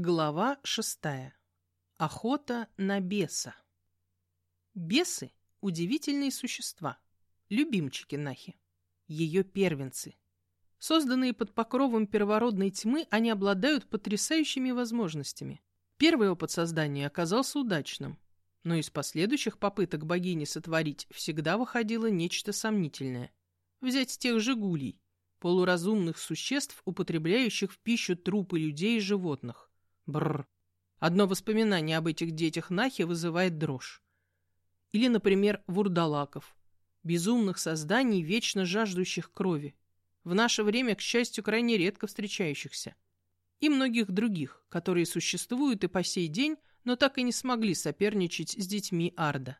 Глава шестая. Охота на беса. Бесы – удивительные существа, любимчики Нахи, ее первенцы. Созданные под покровом первородной тьмы, они обладают потрясающими возможностями. Первый опыт создания оказался удачным, но из последующих попыток богини сотворить всегда выходило нечто сомнительное. Взять тех же гулей, полуразумных существ, употребляющих в пищу трупы людей и животных. Бррр. Одно воспоминание об этих детях Нахи вызывает дрожь. Или, например, вурдалаков. Безумных созданий, вечно жаждущих крови. В наше время, к счастью, крайне редко встречающихся. И многих других, которые существуют и по сей день, но так и не смогли соперничать с детьми Арда.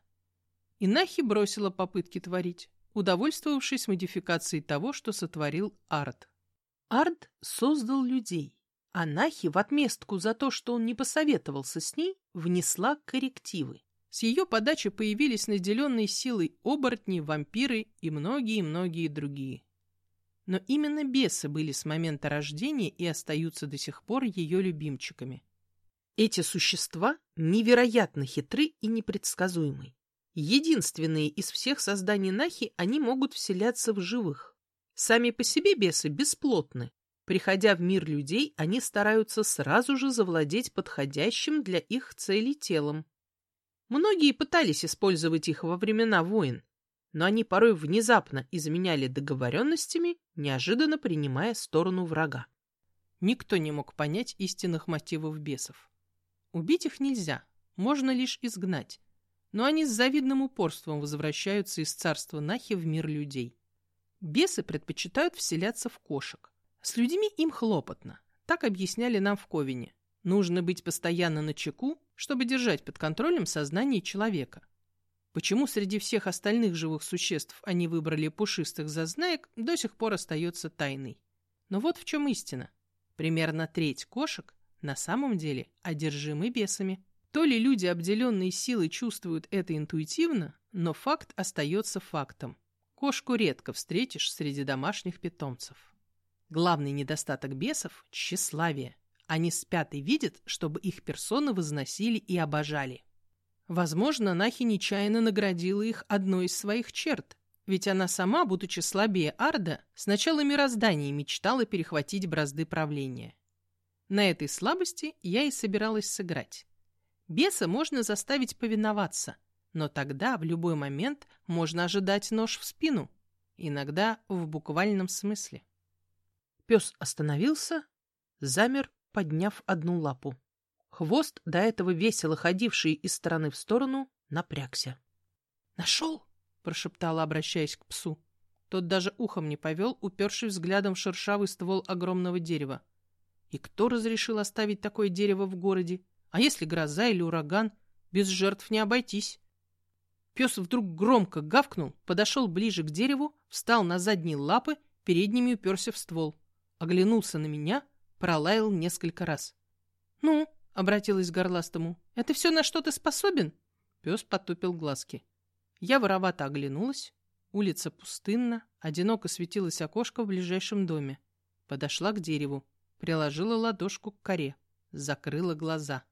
И Нахи бросила попытки творить, удовольствовавшись модификацией того, что сотворил Ард. Ард создал людей, Анахи в отместку за то, что он не посоветовался с ней, внесла коррективы. С ее подачи появились наделенные силой оборотни, вампиры и многие-многие другие. Но именно бесы были с момента рождения и остаются до сих пор ее любимчиками. Эти существа невероятно хитры и непредсказуемы. Единственные из всех созданий Нахи они могут вселяться в живых. Сами по себе бесы бесплотны, Приходя в мир людей, они стараются сразу же завладеть подходящим для их целей телом. Многие пытались использовать их во времена войн, но они порой внезапно изменяли договоренностями, неожиданно принимая сторону врага. Никто не мог понять истинных мотивов бесов. Убить их нельзя, можно лишь изгнать, но они с завидным упорством возвращаются из царства Нахи в мир людей. Бесы предпочитают вселяться в кошек. С людьми им хлопотно. Так объясняли нам в Ковине. Нужно быть постоянно на чеку, чтобы держать под контролем сознание человека. Почему среди всех остальных живых существ они выбрали пушистых зазнаек, до сих пор остается тайной. Но вот в чем истина. Примерно треть кошек на самом деле одержимы бесами. То ли люди, обделенные силой, чувствуют это интуитивно, но факт остается фактом. Кошку редко встретишь среди домашних питомцев. Главный недостаток бесов – тщеславие. Они спят и видят, чтобы их персоны возносили и обожали. Возможно, Нахи нечаянно наградила их одной из своих черт, ведь она сама, будучи слабее Арда, с начала мироздания мечтала перехватить бразды правления. На этой слабости я и собиралась сыграть. Беса можно заставить повиноваться, но тогда в любой момент можно ожидать нож в спину, иногда в буквальном смысле. Пес остановился, замер, подняв одну лапу. Хвост, до этого весело ходивший из стороны в сторону, напрягся. «Нашел!» — прошептала, обращаясь к псу. Тот даже ухом не повел, уперший взглядом в шершавый ствол огромного дерева. И кто разрешил оставить такое дерево в городе? А если гроза или ураган? Без жертв не обойтись. Пес вдруг громко гавкнул, подошел ближе к дереву, встал на задние лапы, передними уперся в ствол оглянулся на меня, пролаял несколько раз. «Ну?» — обратилась к горластому. «Это все, на что ты способен?» Пес потупил глазки. Я воровато оглянулась. Улица пустынна, одиноко светилось окошко в ближайшем доме. Подошла к дереву, приложила ладошку к коре, закрыла глаза.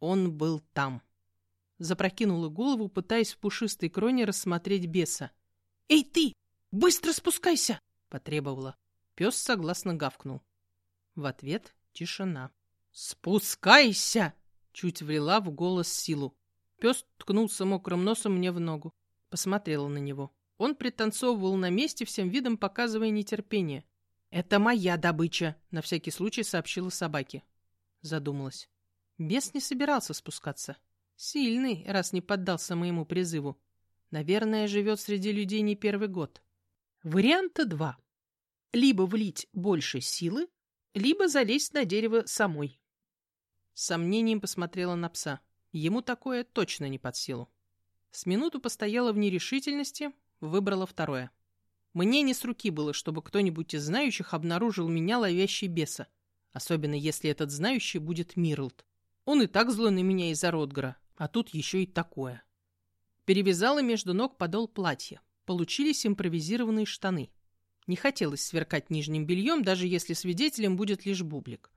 Он был там. Запрокинула голову, пытаясь в пушистой кроне рассмотреть беса. «Эй ты! Быстро спускайся!» — потребовала. Пес согласно гавкнул. В ответ тишина. «Спускайся!» — чуть влила в голос силу. Пес ткнулся мокрым носом мне в ногу. Посмотрела на него. Он пританцовывал на месте, всем видом показывая нетерпение. «Это моя добыча!» — на всякий случай сообщила собаке. Задумалась. Бес не собирался спускаться. Сильный, раз не поддался моему призыву. Наверное, живет среди людей не первый год. Варианта два либо влить больше силы, либо залезть на дерево самой. С сомнением посмотрела на пса. Ему такое точно не под силу. С минуту постояла в нерешительности, выбрала второе. Мне не с руки было, чтобы кто-нибудь из знающих обнаружил меня ловящий беса, особенно если этот знающий будет Мирлд. Он и так злой на меня из-за Ротгара, а тут еще и такое. Перевязала между ног подол платья. Получились импровизированные штаны. Не хотелось сверкать нижним бельем, даже если свидетелем будет лишь бублик.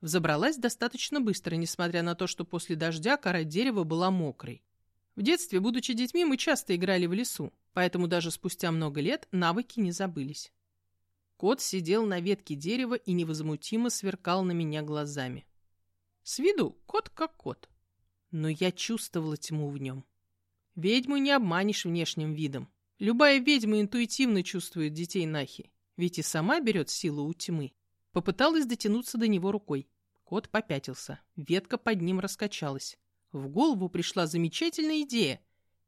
Взобралась достаточно быстро, несмотря на то, что после дождя кора дерева была мокрой. В детстве, будучи детьми, мы часто играли в лесу, поэтому даже спустя много лет навыки не забылись. Кот сидел на ветке дерева и невозмутимо сверкал на меня глазами. С виду кот как кот, но я чувствовала тьму в нем. Ведьму не обманешь внешним видом. Любая ведьма интуитивно чувствует детей Нахи, ведь и сама берет силу у тьмы. Попыталась дотянуться до него рукой. Кот попятился. Ветка под ним раскачалась. В голову пришла замечательная идея.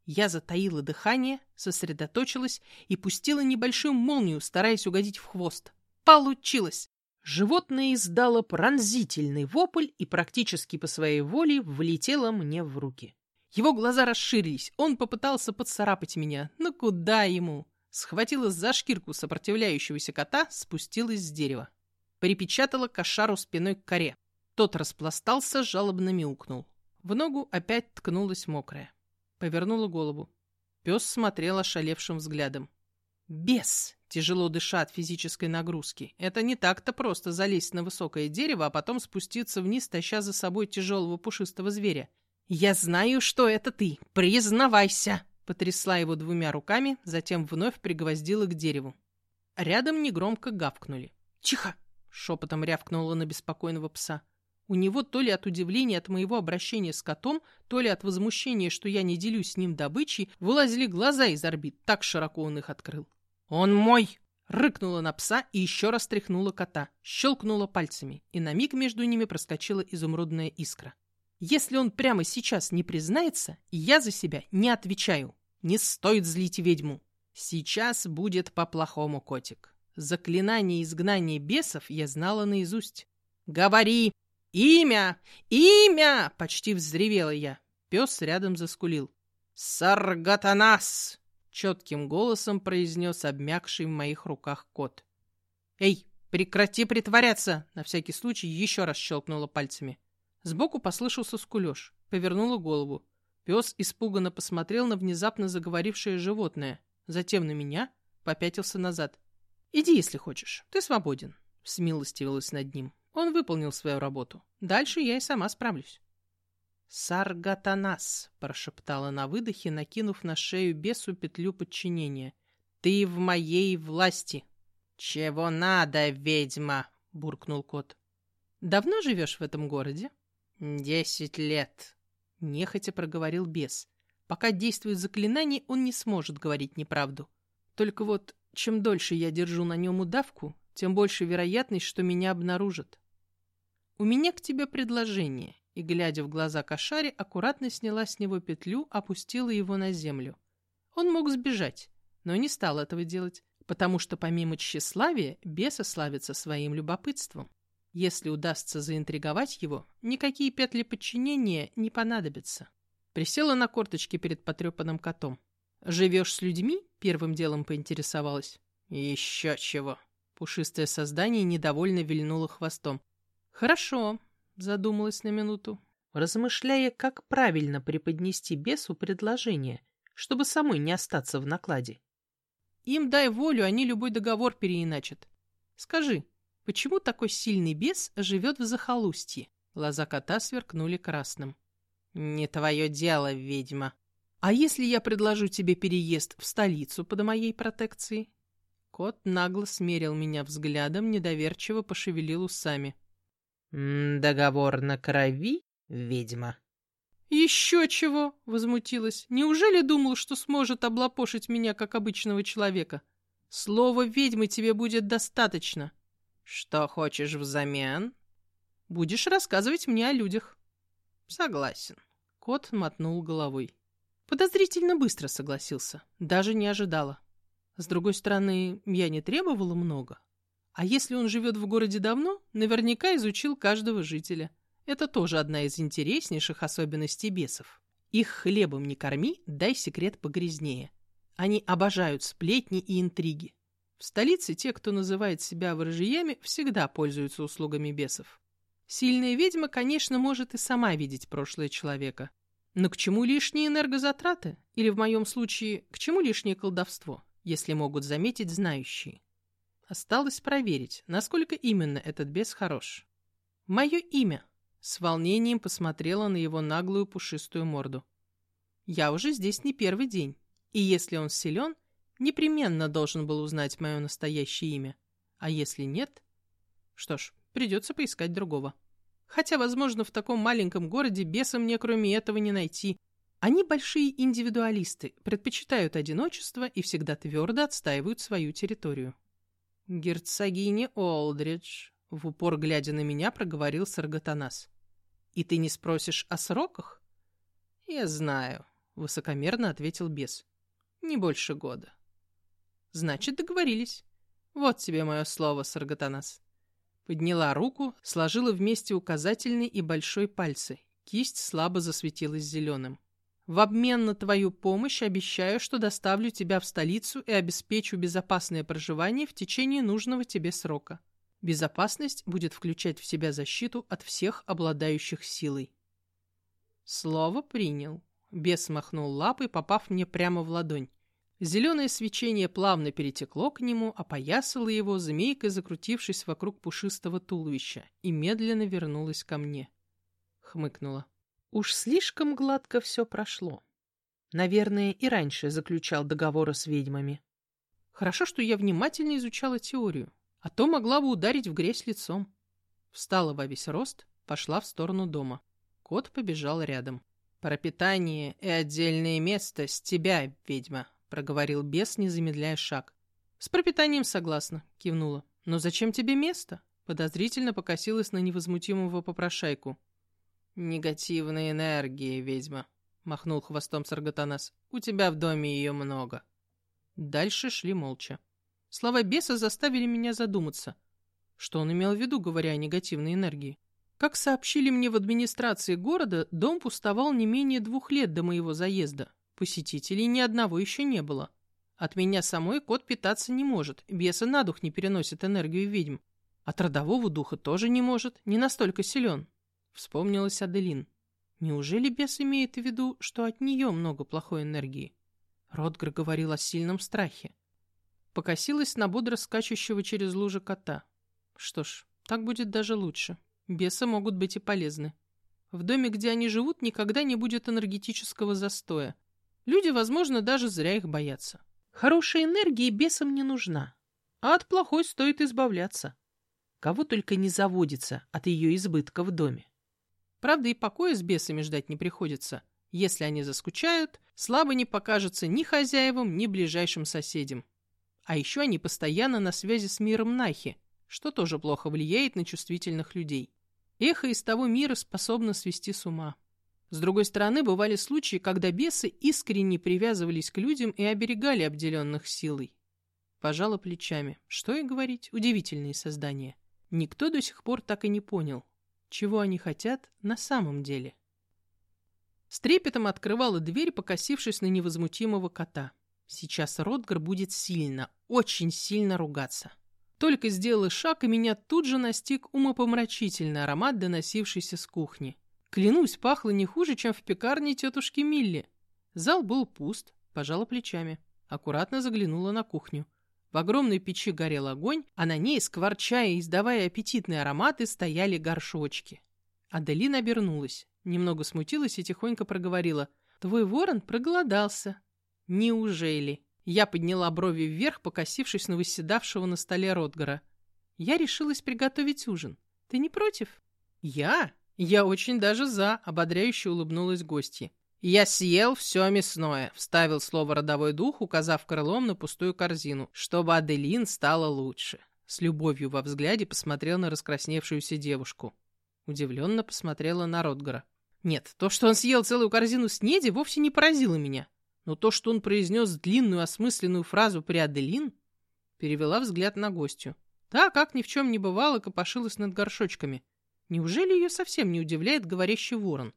Я затаила дыхание, сосредоточилась и пустила небольшую молнию, стараясь угодить в хвост. Получилось! Животное издало пронзительный вопль и практически по своей воле влетело мне в руки. Его глаза расширились, он попытался поцарапать меня, но куда ему? Схватила за шкирку сопротивляющегося кота, спустилась с дерева. Припечатала кошару спиной к коре. Тот распластался, жалобно мяукнул. В ногу опять ткнулась мокрая. Повернула голову. Пес смотрел ошалевшим взглядом. Бес! Тяжело дыша от физической нагрузки. Это не так-то просто залезть на высокое дерево, а потом спуститься вниз, таща за собой тяжелого пушистого зверя. «Я знаю, что это ты! Признавайся!» Потрясла его двумя руками, затем вновь пригвоздила к дереву. Рядом негромко гавкнули. «Тихо!» — шепотом рявкнула на беспокойного пса. У него то ли от удивления от моего обращения с котом, то ли от возмущения, что я не делюсь с ним добычей, вылазили глаза из орбит, так широко он их открыл. «Он мой!» Рыкнула на пса и еще раз тряхнула кота, щелкнула пальцами, и на миг между ними проскочила изумрудная искра. Если он прямо сейчас не признается, я за себя не отвечаю. Не стоит злить ведьму. Сейчас будет по-плохому, котик. Заклинание изгнания бесов я знала наизусть. «Говори! Имя! Имя!» — почти взревела я. Пес рядом заскулил. «Саргатанас!» — четким голосом произнес обмякший в моих руках кот. «Эй, прекрати притворяться!» — на всякий случай еще раз щелкнула пальцами. Сбоку послышался скулеж. Повернула голову. Пес испуганно посмотрел на внезапно заговорившее животное. Затем на меня попятился назад. «Иди, если хочешь. Ты свободен», — смилостивилась над ним. Он выполнил свою работу. Дальше я и сама справлюсь. «Саргатанас», — прошептала на выдохе, накинув на шею бесу петлю подчинения. «Ты в моей власти». «Чего надо, ведьма?» — буркнул кот. «Давно живешь в этом городе?» «Десять лет», — нехотя проговорил бес. «Пока действует заклинание, он не сможет говорить неправду. Только вот, чем дольше я держу на нем удавку, тем больше вероятность, что меня обнаружат. У меня к тебе предложение». И, глядя в глаза кошаре, аккуратно сняла с него петлю, опустила его на землю. Он мог сбежать, но не стал этого делать, потому что помимо тщеславия беса славится своим любопытством. Если удастся заинтриговать его, никакие петли подчинения не понадобятся. Присела на корточки перед потрепанным котом. «Живешь с людьми?» — первым делом поинтересовалась. «Еще чего!» Пушистое создание недовольно вильнуло хвостом. «Хорошо», — задумалась на минуту, размышляя, как правильно преподнести бесу предложение, чтобы самой не остаться в накладе. «Им дай волю, они любой договор переиначат. Скажи, Почему такой сильный бес живет в захолустье? Глаза кота сверкнули красным. Не твое дело, ведьма. А если я предложу тебе переезд в столицу под моей протекцией? Кот нагло смерил меня взглядом, недоверчиво пошевелил усами. «Договор на крови, ведьма?» «Еще чего!» — возмутилась. «Неужели думал, что сможет облапошить меня, как обычного человека? Слово ведьмы тебе будет достаточно. Что хочешь взамен? Будешь рассказывать мне о людях. Согласен. Кот мотнул головой. Подозрительно быстро согласился. Даже не ожидала. С другой стороны, я не требовала много. А если он живет в городе давно, наверняка изучил каждого жителя. Это тоже одна из интереснейших особенностей бесов. Их хлебом не корми, дай секрет погрязнее. Они обожают сплетни и интриги. В столице те, кто называет себя ворожиями, всегда пользуются услугами бесов. Сильная ведьма, конечно, может и сама видеть прошлое человека. Но к чему лишние энергозатраты? Или в моем случае, к чему лишнее колдовство, если могут заметить знающие? Осталось проверить, насколько именно этот бес хорош. Мое имя. С волнением посмотрела на его наглую пушистую морду. Я уже здесь не первый день, и если он силен, непременно должен был узнать мое настоящее имя. А если нет? Что ж, придется поискать другого. Хотя, возможно, в таком маленьком городе беса мне кроме этого не найти. Они большие индивидуалисты, предпочитают одиночество и всегда твердо отстаивают свою территорию. «Герцогиня Олдридж», — в упор глядя на меня, проговорил Саргатанас. «И ты не спросишь о сроках?» «Я знаю», — высокомерно ответил бес. «Не больше года». «Значит, договорились. Вот тебе мое слово, Саргатанас». Подняла руку, сложила вместе указательный и большой пальцы. Кисть слабо засветилась зеленым. В обмен на твою помощь обещаю, что доставлю тебя в столицу и обеспечу безопасное проживание в течение нужного тебе срока. Безопасность будет включать в себя защиту от всех обладающих силой. Слово принял. Бес махнул лапой, попав мне прямо в ладонь. Зеленое свечение плавно перетекло к нему, опоясало его, змейкой закрутившись вокруг пушистого туловища, и медленно вернулось ко мне. Хмыкнула. Уж слишком гладко все прошло. Наверное, и раньше заключал договоры с ведьмами. Хорошо, что я внимательно изучала теорию, а то могла бы ударить в грязь лицом. Встала во весь рост, пошла в сторону дома. Кот побежал рядом. «Пропитание и отдельное место с тебя, ведьма», — проговорил бес, не замедляя шаг. «С пропитанием согласна», — кивнула. «Но зачем тебе место?» Подозрительно покосилась на невозмутимого попрошайку. «Негативной энергии, ведьма», — махнул хвостом Саргатанас. «У тебя в доме ее много». Дальше шли молча. Слова беса заставили меня задуматься. Что он имел в виду, говоря о негативной энергии? Как сообщили мне в администрации города, дом пустовал не менее двух лет до моего заезда. Посетителей ни одного еще не было. От меня самой кот питаться не может, бесы на дух не переносит энергию ведьм. От родового духа тоже не может, не настолько силен. Вспомнилась Аделин. Неужели бес имеет в виду, что от нее много плохой энергии? Ротгар говорил о сильном страхе. Покосилась на бодро скачущего через лужи кота. Что ж, так будет даже лучше. Бесы могут быть и полезны. В доме, где они живут, никогда не будет энергетического застоя. Люди, возможно, даже зря их боятся. Хорошая энергия бесам не нужна, а от плохой стоит избавляться. Кого только не заводится от ее избытка в доме. Правда, и покоя с бесами ждать не приходится. Если они заскучают, слабо не покажется ни хозяевам, ни ближайшим соседям. А еще они постоянно на связи с миром Нахи, что тоже плохо влияет на чувствительных людей. Эхо из того мира способно свести с ума. С другой стороны, бывали случаи, когда бесы искренне привязывались к людям и оберегали обделенных силой. Пожала плечами. Что и говорить, удивительные создания. Никто до сих пор так и не понял, чего они хотят на самом деле. С трепетом открывала дверь, покосившись на невозмутимого кота. Сейчас Ротгар будет сильно, очень сильно ругаться. Только сделала шаг, и меня тут же настиг умопомрачительный аромат, доносившийся с кухни. Клянусь, пахло не хуже, чем в пекарне тетушки Милли. Зал был пуст, пожала плечами. Аккуратно заглянула на кухню. В огромной печи горел огонь, а на ней, скворчая и издавая аппетитные ароматы, стояли горшочки. Аделина обернулась, немного смутилась и тихонько проговорила. «Твой ворон проголодался». «Неужели?» Я подняла брови вверх, покосившись на выседавшего на столе Ротгара. «Я решилась приготовить ужин. Ты не против?» «Я?» «Я очень даже за», — ободряюще улыбнулась гостья. «Я съел все мясное», — вставил слово родовой дух, указав крылом на пустую корзину, чтобы Аделин стала лучше. С любовью во взгляде посмотрел на раскрасневшуюся девушку. Удивленно посмотрела на Ротгара. Нет, то, что он съел целую корзину снеди, вовсе не поразило меня. Но то, что он произнес длинную осмысленную фразу при Аделин, перевела взгляд на гостью. Та, как ни в чем не бывало, копошилась над горшочками — Неужели ее совсем не удивляет говорящий ворон?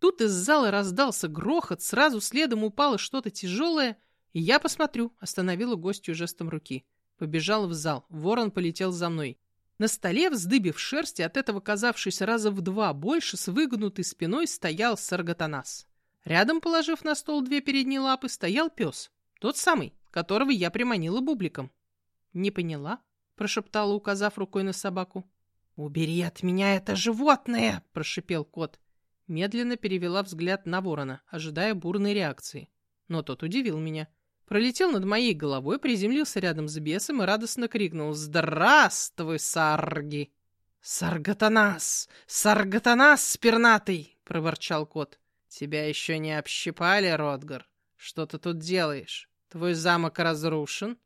Тут из зала раздался грохот, сразу следом упало что-то тяжелое, и я посмотрю, остановила гостью жестом руки. Побежала в зал, ворон полетел за мной. На столе, вздыбив шерсть, от этого казавшись раза в два больше, с выгнутой спиной стоял саргатанас. Рядом, положив на стол две передние лапы, стоял пес, тот самый, которого я приманила бубликом. «Не поняла?» — прошептала, указав рукой на собаку. «Убери от меня это животное!» – прошипел кот. Медленно перевела взгляд на ворона, ожидая бурной реакции. Но тот удивил меня. Пролетел над моей головой, приземлился рядом с бесом и радостно крикнул «Здравствуй, Сарги!» «Саргатанас! Саргатанас, пернатый!» — проворчал кот. «Тебя еще не общипали, Ротгар? Что ты тут делаешь? Твой замок разрушен?»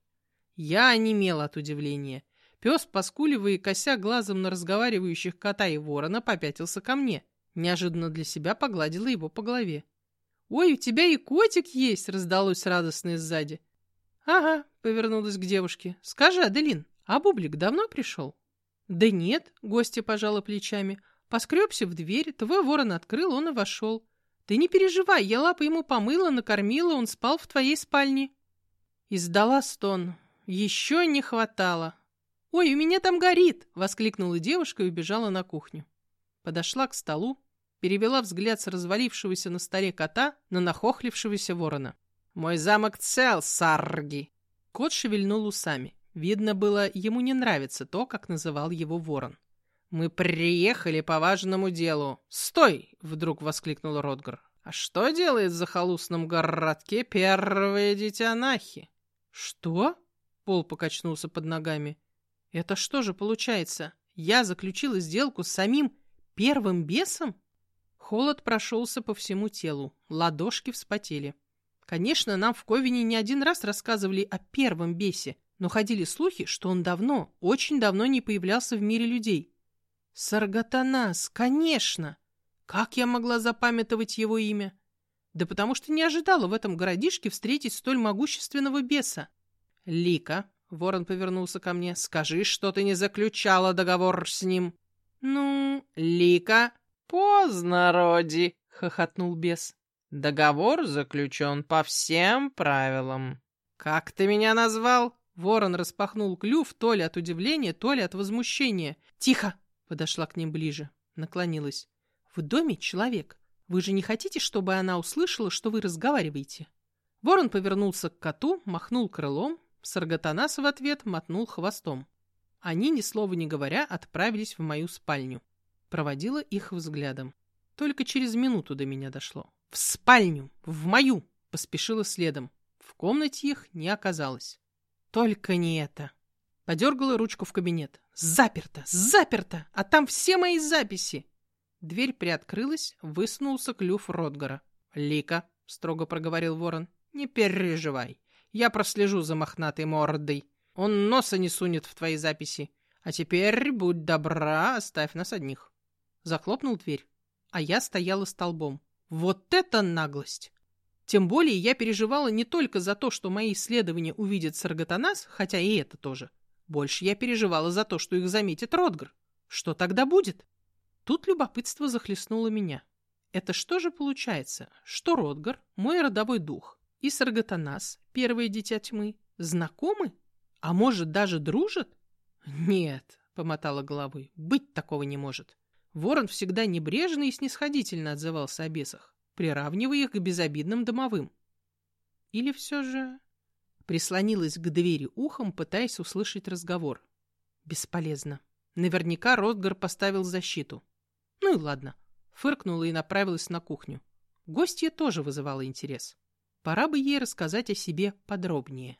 Я онемел от удивления. Пес, поскуливая и кося глазом на разговаривающих кота и ворона, попятился ко мне. Неожиданно для себя погладила его по голове. «Ой, у тебя и котик есть!» — раздалось радостно сзади. «Ага», — повернулась к девушке. «Скажи, Аделин, а Бублик давно пришел?» «Да нет», — гостья пожала плечами. Поскребся в дверь, твой ворон открыл, он и вошел. Ты не переживай, я лапы ему помыла, накормила, он спал в твоей спальне. Издала стон. Еще не хватало. «Ой, у меня там горит!» — воскликнула девушка и убежала на кухню. Подошла к столу, перевела взгляд с развалившегося на столе кота на нахохлившегося ворона. «Мой замок цел, сарги!» Кот шевельнул усами. Видно было, ему не нравится то, как называл его ворон. «Мы приехали по важному делу!» «Стой!» — вдруг воскликнул Ротгар. «А что делает в захолустном городке первое дитя Нахи?» «Что?» — Пол покачнулся под ногами. «Это что же получается? Я заключила сделку с самим первым бесом?» Холод прошелся по всему телу, ладошки вспотели. Конечно, нам в Ковине не один раз рассказывали о первом бесе, но ходили слухи, что он давно, очень давно не появлялся в мире людей. Саргатанас, конечно! Как я могла запамятовать его имя? Да потому что не ожидала в этом городишке встретить столь могущественного беса. Лика, ворон повернулся ко мне, скажи, что ты не заключала договор с ним. Ну, Лика, поздно, Роди, хохотнул бес. Договор заключен по всем правилам. Как ты меня назвал? Ворон распахнул клюв то ли от удивления, то ли от возмущения. «Тихо!» — подошла к ним ближе. Наклонилась. «В доме человек. Вы же не хотите, чтобы она услышала, что вы разговариваете?» Ворон повернулся к коту, махнул крылом. Саргатанас в ответ мотнул хвостом. Они, ни слова не говоря, отправились в мою спальню. Проводила их взглядом. Только через минуту до меня дошло. «В спальню! В мою!» Поспешила следом. В комнате их не оказалось. Только не это. Подергала ручку в кабинет. Заперто! Заперто! А там все мои записи! Дверь приоткрылась, высунулся клюв Ротгара. «Лика», — строго проговорил ворон, — «не переживай. Я прослежу за мохнатой мордой. Он носа не сунет в твои записи. А теперь, будь добра, оставь нас одних». Захлопнул дверь, а я стояла столбом. Вот это наглость! Тем более я переживала не только за то, что мои исследования увидят Саргатанас, хотя и это тоже. Больше я переживала за то, что их заметит Ротгар. Что тогда будет? Тут любопытство захлестнуло меня. Это что же получается, что Ротгар, мой родовой дух, и Саргатанас, первое дитя тьмы, знакомы? А может, даже дружат? Нет, помотала головой, быть такого не может. Ворон всегда небрежно и снисходительно отзывался о бесах приравнивая их к безобидным домовым. Или все же... Прислонилась к двери ухом, пытаясь услышать разговор. Бесполезно. Наверняка Ротгар поставил защиту. Ну и ладно. Фыркнула и направилась на кухню. Гостья тоже вызывала интерес. Пора бы ей рассказать о себе подробнее.